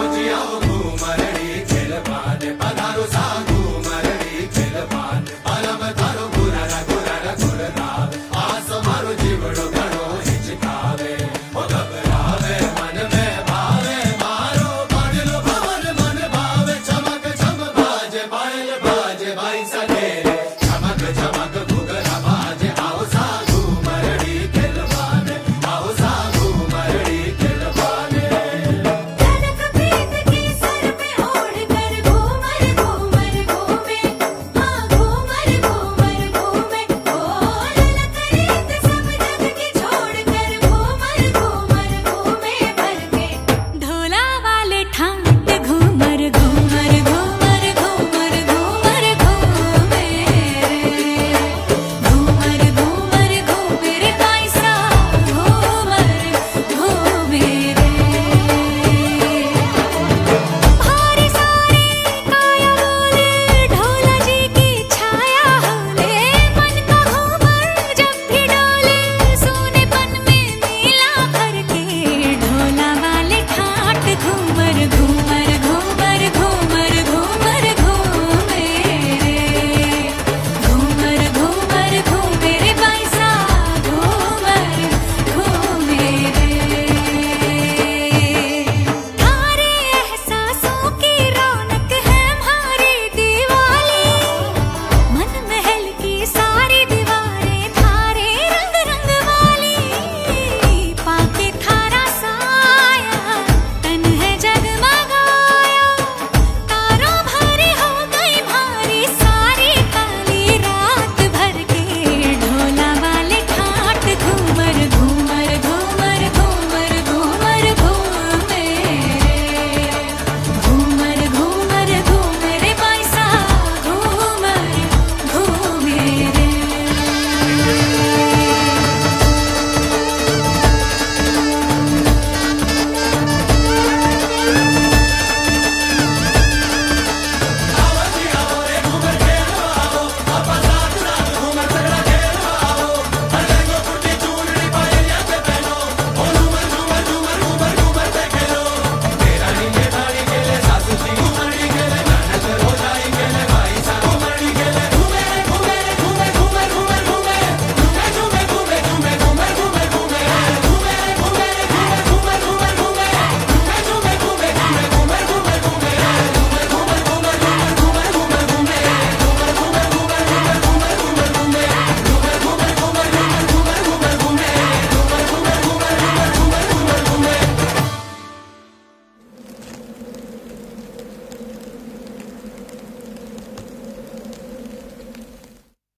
मरील प